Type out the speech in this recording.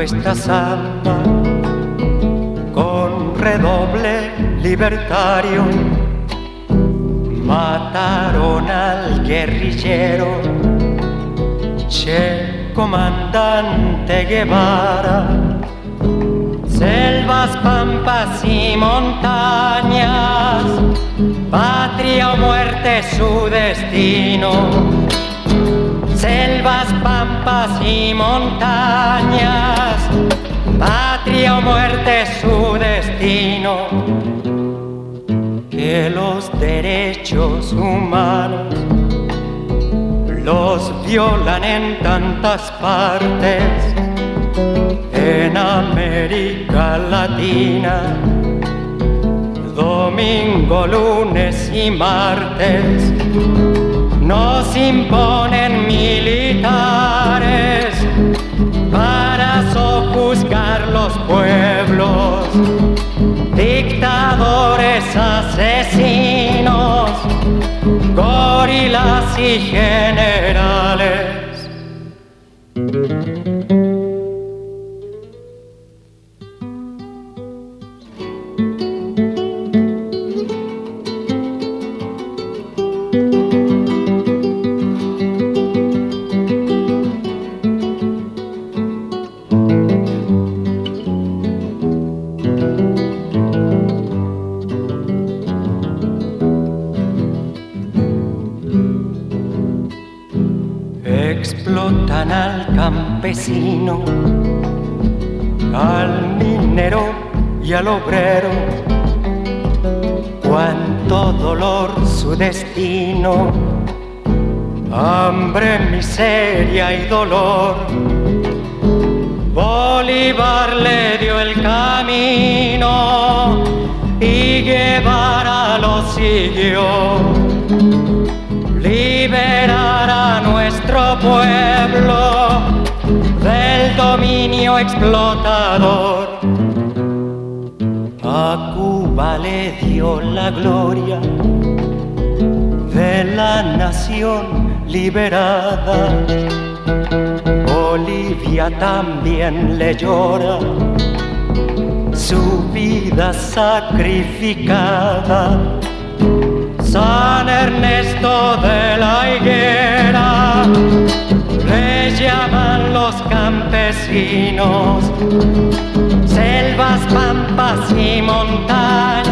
Esta samba con redoble libertario. Mataron al guerrillero, Che comandante Guevara. Selvas, pampas y montañas, patria o muerte su destino selvas, pampas y montañas, patria o muerte su destino. Que los derechos humanos los violan en tantas partes, en América Latina, domingo, lunes y martes nos imponen militares dictadores asesinos, gorilas y generales. Al minero y al obrero. Cuánto dolor su destino, hambre, miseria y dolor. Bolívar le dio el camino y Guevara lo siguió. Liberar a nuestro pueblo del dominio explotador. A Cuba le dio la gloria de la nación liberada. Bolivia también le llora su vida sacrificada. Los campesinos, selvas, pampas y montañas,